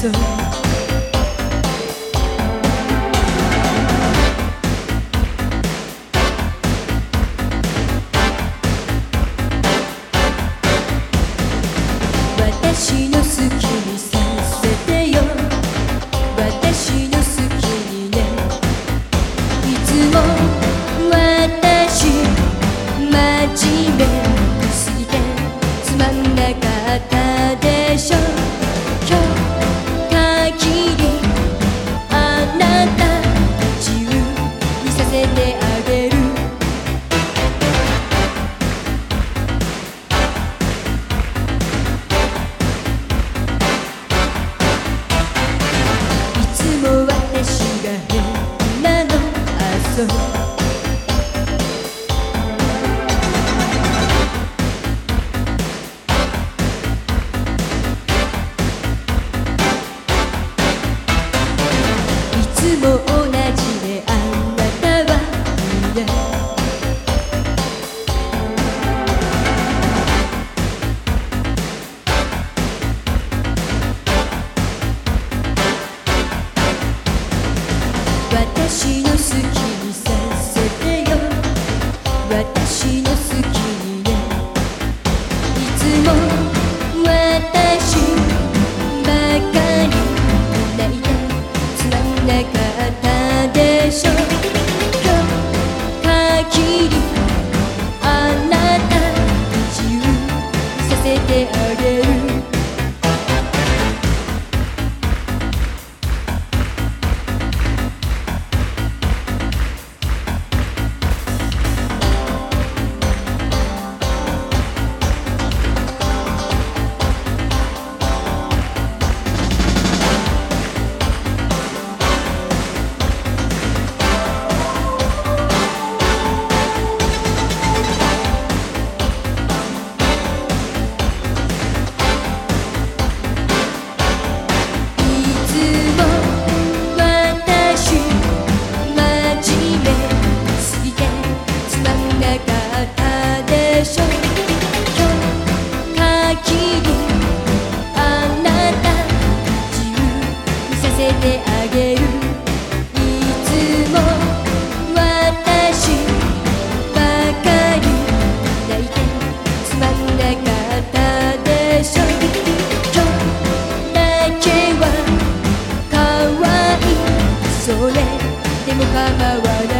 so ても構わない